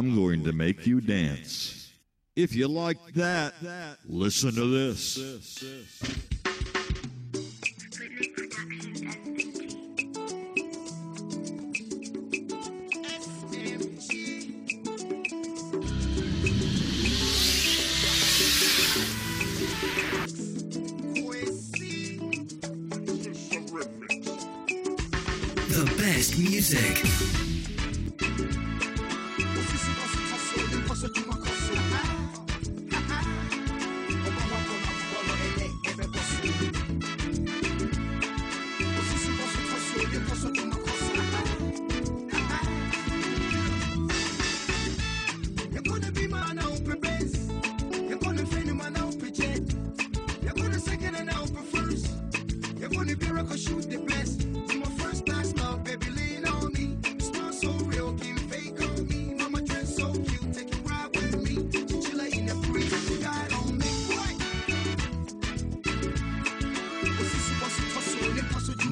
I'm going to make you dance. If you like that, listen to this. Best music.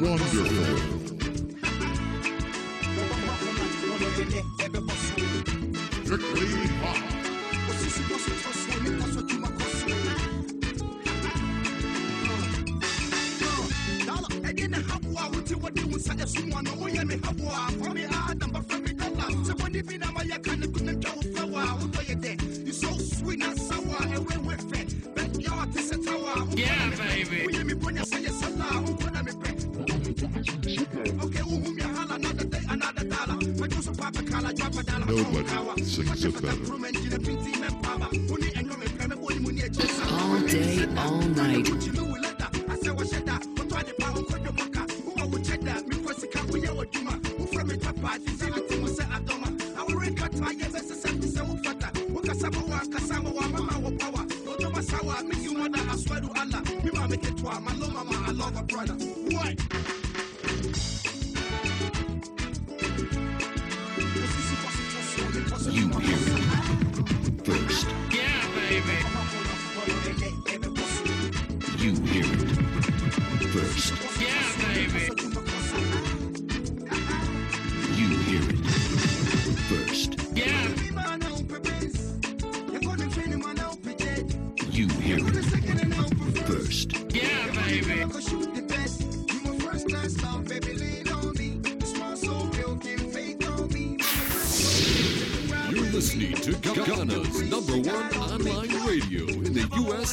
wonderful. party.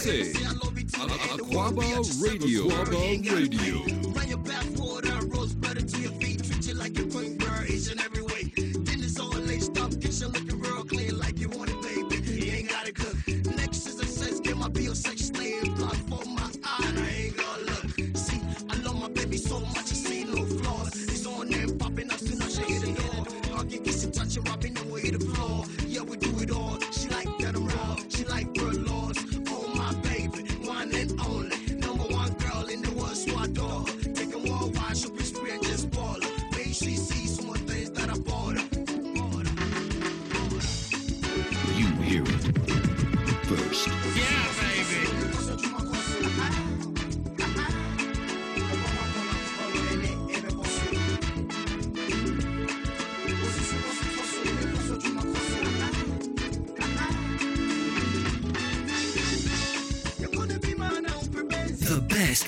say Akwaaba Radio. Akwaaba Radio.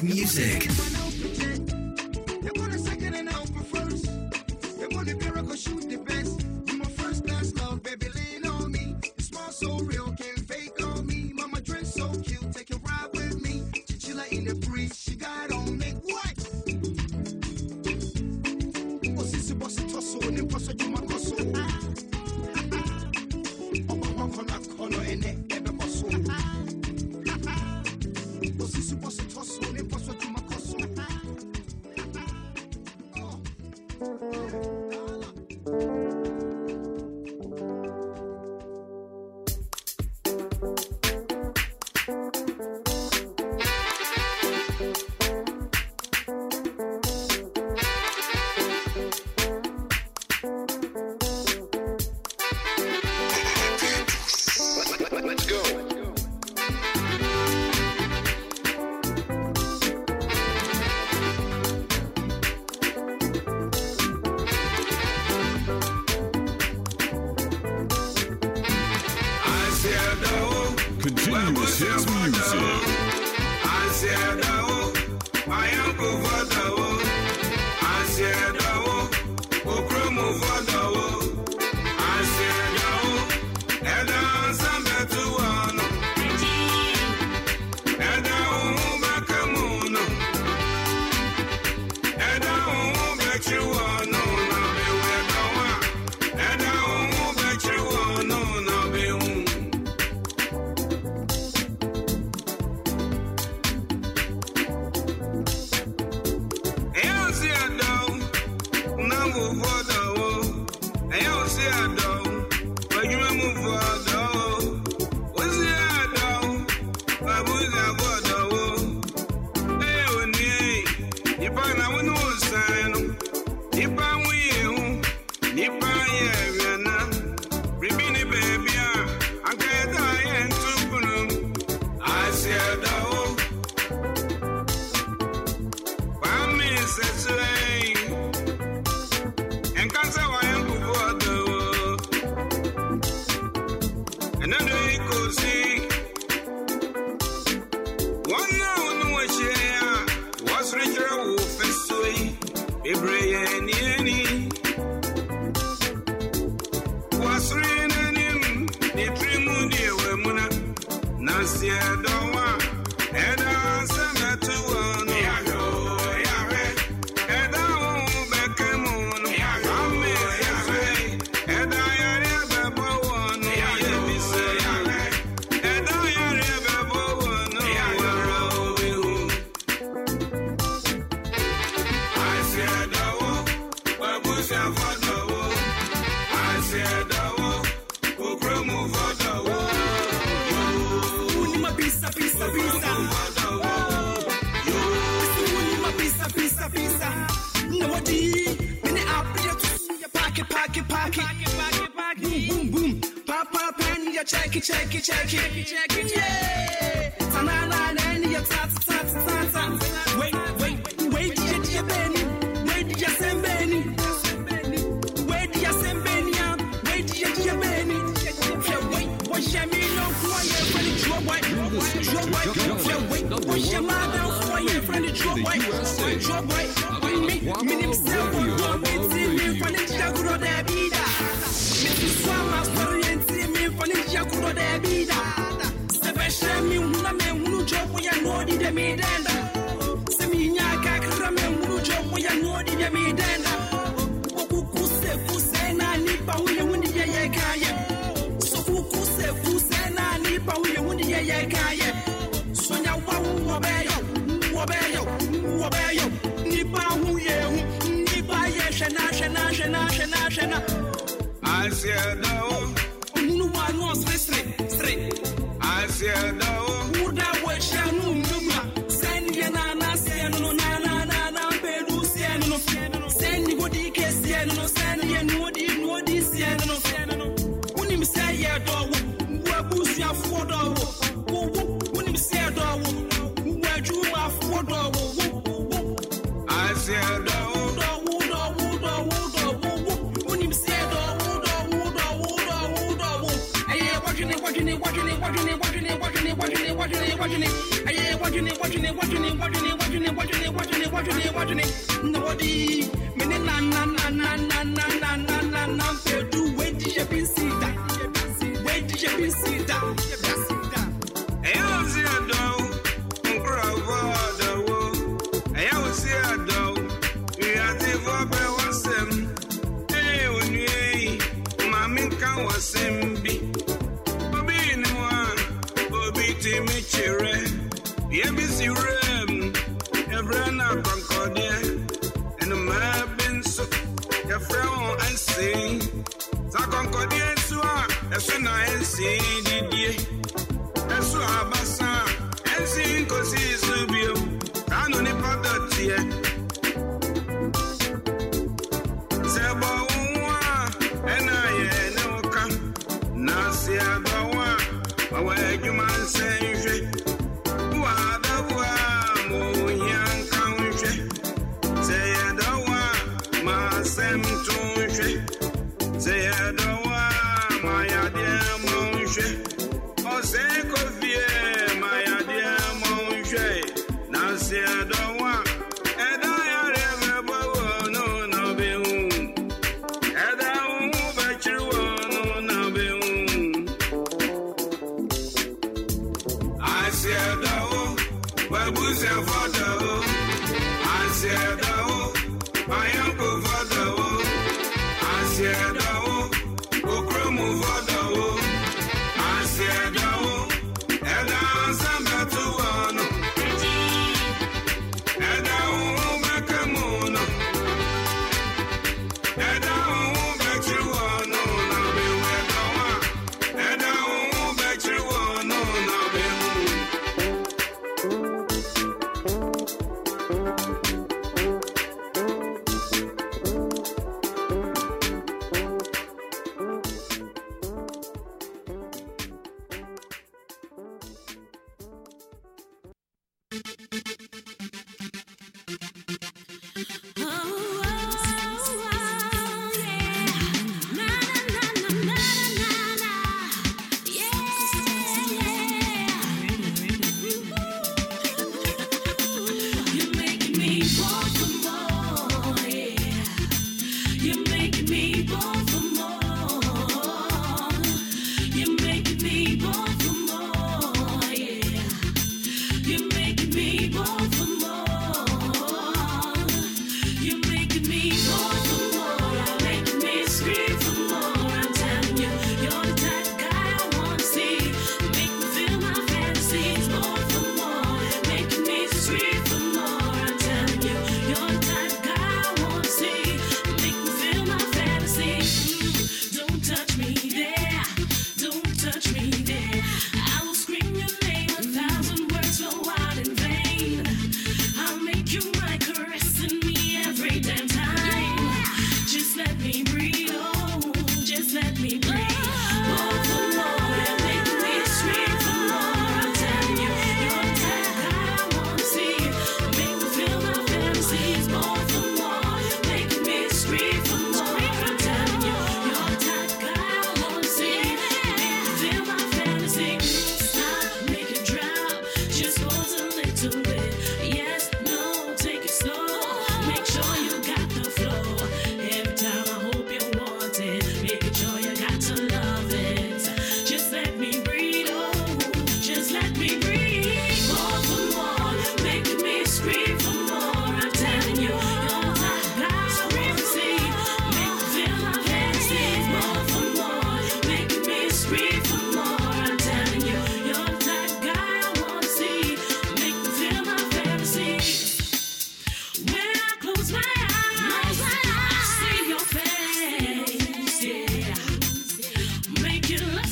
music. continues his music. I said, oh, I am the. pizza. Yo, pizza, pizza, pizza. No more it, apple, pocket, pocket, pocket, pocket, boom, boom, boom. Pop up and you check it, check it, check it, check it, yeah. Ta you ta ta ta ta ta. Wait. from the drop white, right, drop white. Me, me One me see me from the jaguro de vida. Me see swama, sorry and see me from the jaguro de vida. Sebeshe mi huna me hunu drop we are no di de me denda. Semi nyaka kra me hunu drop we are no di de me denda. Oku kuse kuse na ni pa uye wundi ye ye kaya. So kuse kuse na ni pa uye wundi ye ye kaya. Sonya wa wu wa beyo. Al cielo. Uno a nuestro ne wadu na na na na na na na na na we we si ado ado si ado e ma ɛso na ɛnsee didie ɛso abasa ɛnsee nkosii so bio saa no nipa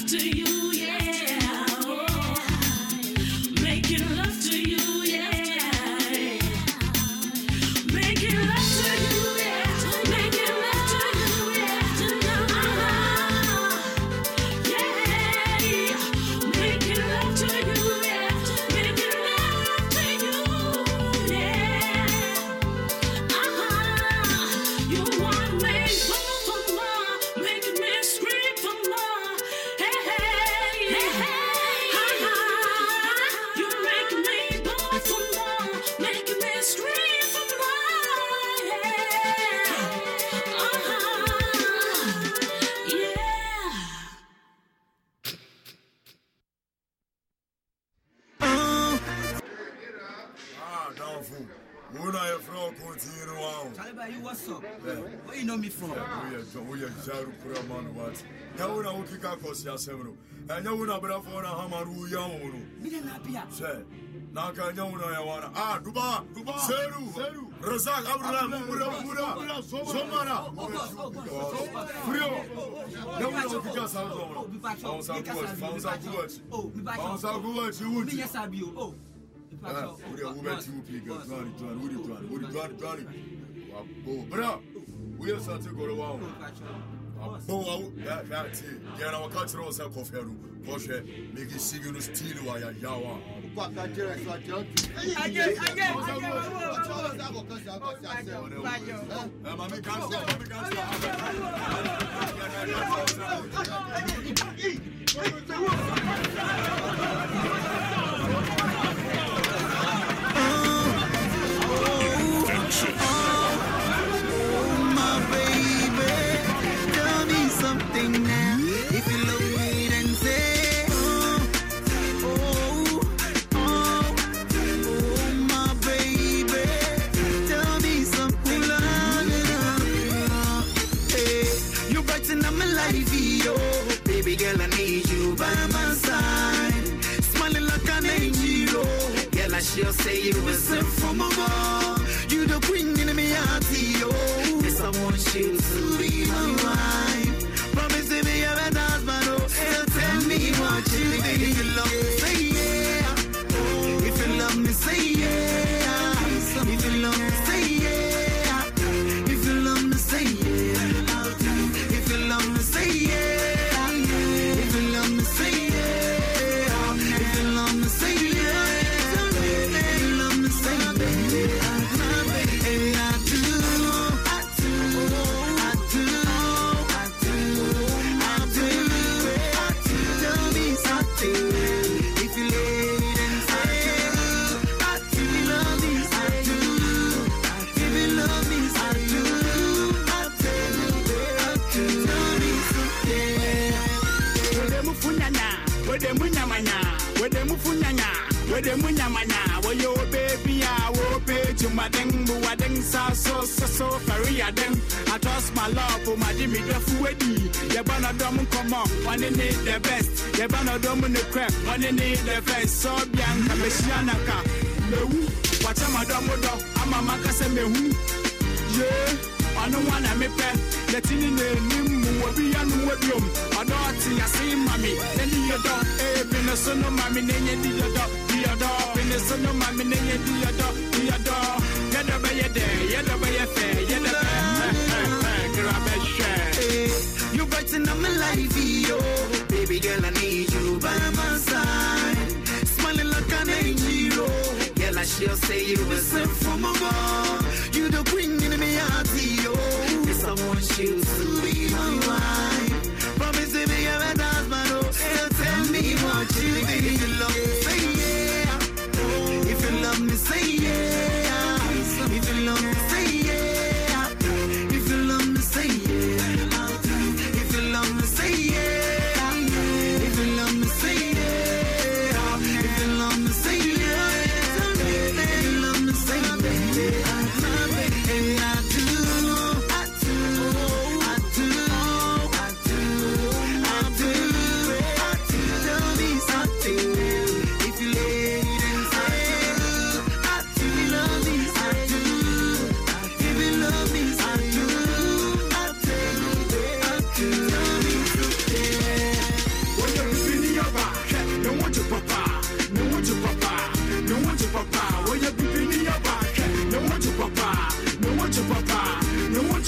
To you. asɛm no ɛnyɛ wo na abrafoɔ no hama no woyia wo no sɛ na aka ɛnyɛ wo na yɛwa no a duba seru. Resak abraham mumura somara. Frio. Ne wo na wokika saa sɔm no fawosa kuwakyi fawosa kuwakyi fawosa kuwakyi woti wode wobɛti wo pii ka dwane dwane wode dwane wode dwane dwane wabo bra woyɛ sate gɔrɔ wa wo abɔnwahwɛate yɛra wɔka kyerɛ wo sɛ kɔfɛ no kɔhwɛ mege sigi no stili wɔ ayayawa you. were wede munyamanya. Woyo baby ya, wo page madeng, buwadeng sa so so so faria deng. I trust my love my Jimmy the fuedi. Ye bana dom come on, one in the best. Ye bana dom in the crap, one in the best. So bianca meshianaka, mewu. Wacha madomo do, ama makase mehu. Yeah. ɔno wa na mepɛ n'akyi ne n'anim mu obi ya no wa biom ɔdɔ ɔte ase ma me n'ani yɛ dɔ ebi ne so no ma me n'enye di yɛ dɔ di yɛ dɔ ebi ne so no ma me n'enye di yɛ dɔ di yɛ dɔ yɛdɔ bɛyɛ dɛ yɛdɔ bɛyɛ fɛ yɛdɔ bɛ kira bɛ hwɛ. You brighten up my life, yo. Baby girl, I need you by my side. Smiling like an angel. Girl, I she'll say you were sent from above. You the queen in me heart, yo. Yes, I want you to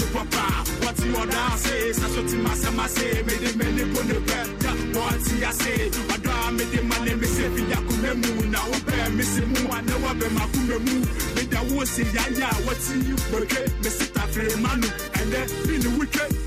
ne papa. Wɔte ɔda ase, saso ti ma sɛ ma se, mede m'ani bo ne pɛ, da wɔte ase. Ɔdɔ a mede ma ne me se fi akoma mu, na wopɛ me se mu a ne wɔbɛ m'akoma mu. Meda wo se yaya a wɔte yi bɔtwe, me se tafere ma no, ɛnɛ bi ne wotwe. Bi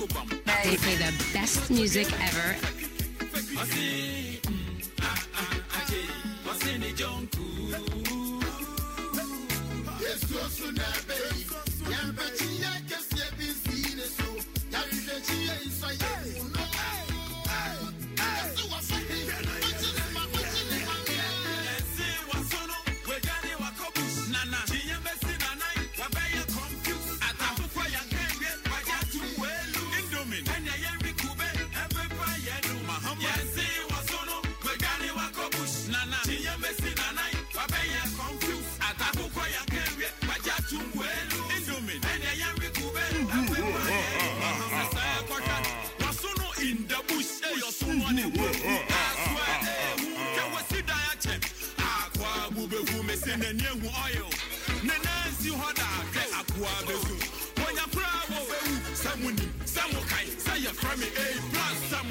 They play the best music ever.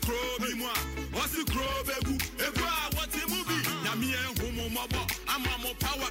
wɔte kuro bi mu a wɔse kuro bɛgu ɛgu a wɔte mu ɛhu mo mo power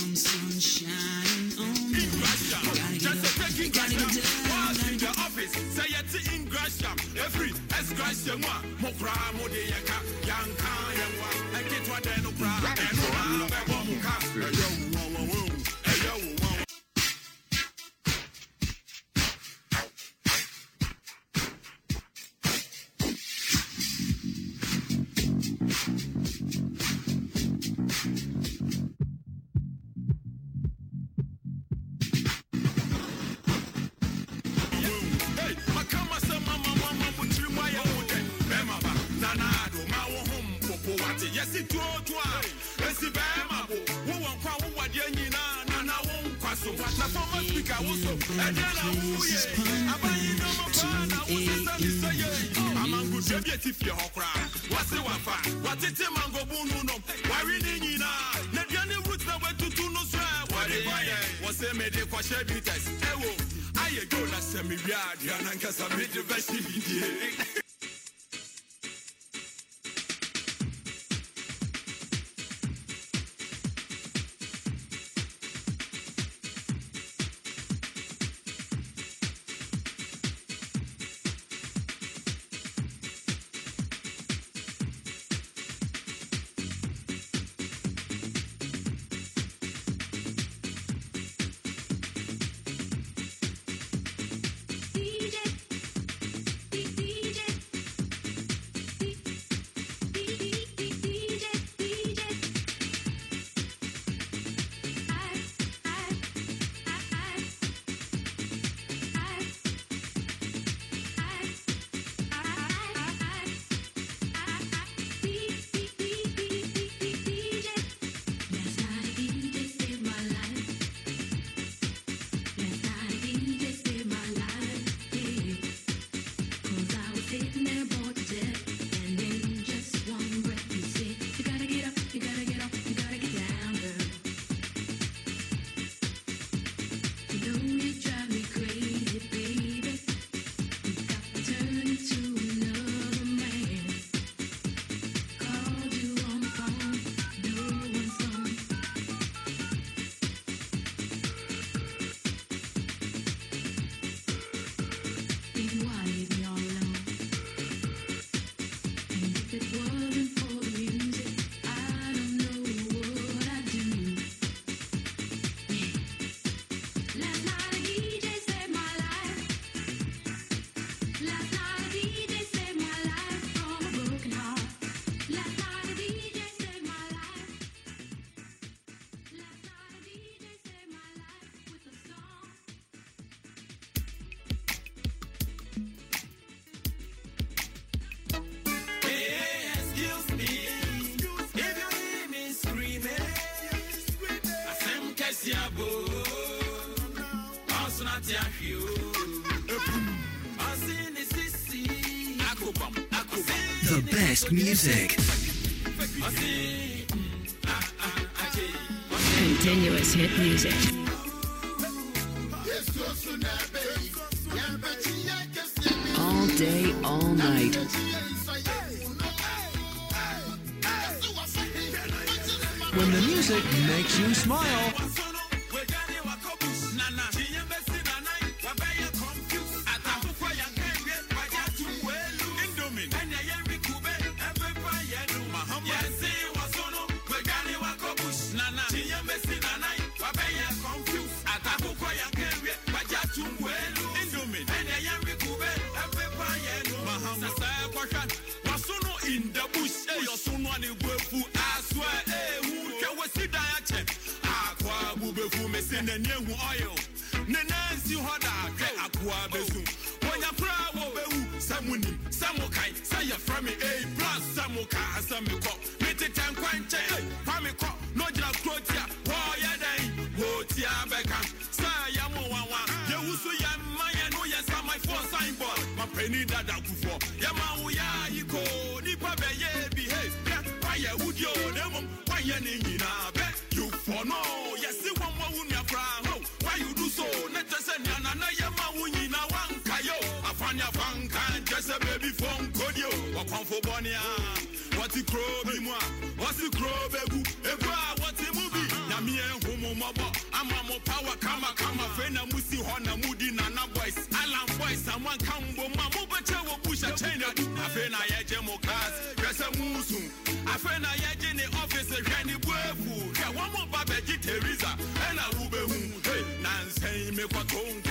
Gresham. Every S Gresham, mo kra mo de yaka, yanka yanwa. I get what they no kra, and no ha, popo wate. Yesi tuo tuo. Esi bema bo, wo won kwa wo wade nyina na na wo nkwa so. Na former speaker wo so. Ede na wo ye. Abayi no mo pa na wo se se ni se ye. Amangu se bi eti fie hokra. Wase wafa, watete mango bunu no. Wari ni nyina. Na duane roots na wetutu no so. Wade baye. Wase me de kwa share bitters. Ewo. ayɛ dwo na sɛ mewie aduana nkasa mede bɛhye bidie best music. Continuous hit music. All day, all night. When the music makes you smile. Bubefu me eh, send a new oil. Nenansi hoda hwɛ akoa bɛsu wɔnya koraa wɔ bɛwu sɛ me ei plus sɛ mokaa sɛ mekɔ metete nkwankyɛ ei eh, fa mekɔ na ɔgyina kuro mo no sa myfoɔ signboard. Mapani dada kufoɔ yɛma wo yɛ ayiko nipa bɛyɛ bi hei hwɛ wayɛ wodio na mmom wayɛ ne nyinaa wɔkɔmfo bɔne a wɔte kuro bi mu a wɔse kuro bɛgu ɛgu a wɔte mu bi nyame ɛhu mo mmɔbɔ ama mo power kama afei na musi hɔ na mudi nana boys. Alan boys a moanka mbom a mobɛkyɛ wɔ bush akyɛn na du afei na yɛgye mo cars hwɛ sɛ musu. Afei na yɛgye ne office hwɛ ne buafu hwɛ wɔ mo ba bɛgye teresa ɛna wobɛhu hey, nansɛn mekɔto nkɔmmɔdedie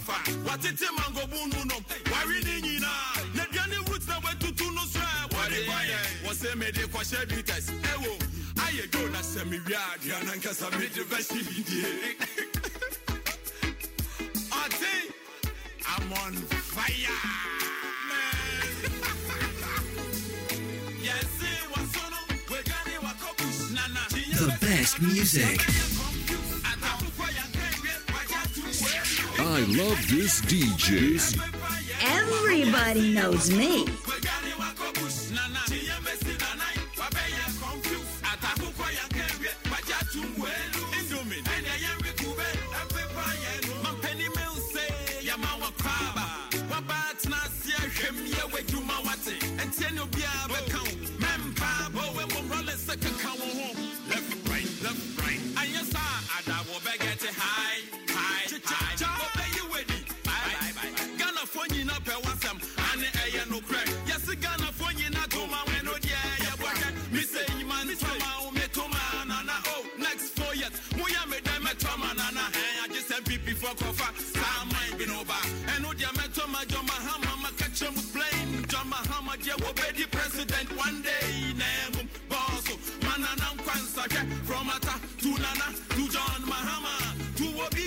wase wafa watete mangobu no nom ware ne nyinaa na aduane root na watutu no so ɛ wɔde kɔyɛ wɔ sɛ mede kɔhyɛ bites ɛwo ayɛ dwo na sɛ mewie aduana nkasa mede bɛhye bidie Ate, I'm on fire. Man. yes, it was so no. We're gonna walk up, nana. The best music. I love this DJ. Everybody knows me.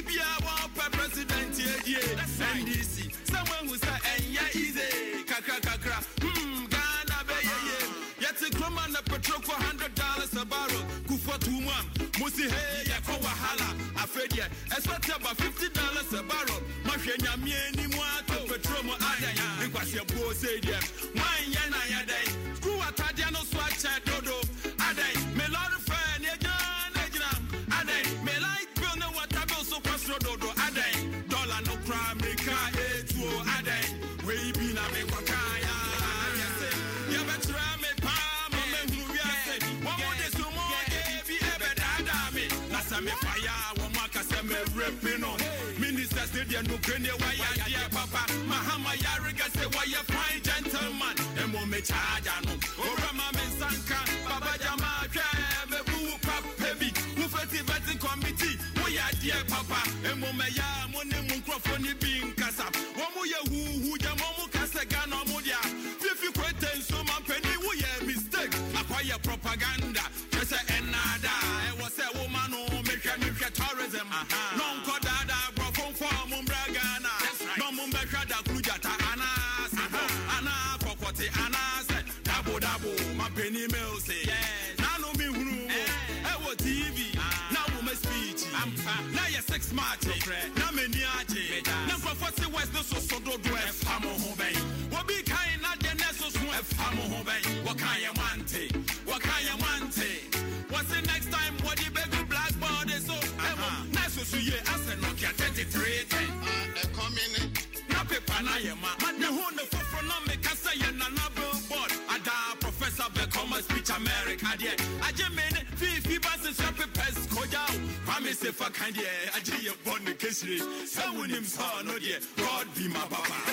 Obibia wa president yeah yeah. NDC. Someone who say enya easy. Kakra kakra. Hmm Ghana be yeah yeah. Yet the croma na petrol for hundred dollars a barrel. Kufa two man. Musi hey ya kwa wahala. Afraid yeah. Expect about fifty dollars a barrel. Mahwe nyamie ni repi no. Grenade why ya dear papa. Mahama Yariga say why you fine gentleman. Emo me charge no. Ora oh, mama sanka. Baba jama me papa bi. Who feti vetting committee. We ya dear papa. Emo me ya mo ne mo microphone bi Na ye six march. Na me ni. Na nkrofo se west no so so do do e fa mo ho ben. Wo bi kan na de ne so so e fa mo ho ben. Wo kan ye wante. Wo kan ye. What's the next time what the big blackboard is so nice so ye as a Nokia 3310 uh, coming na paper na ye ma ne ho ne fofo no me kasa ye na na billboard ada professor speech america there aje me ne fifi bas so papers koja promise if I can there aje ye born the kesire say wonim so no there god be my papa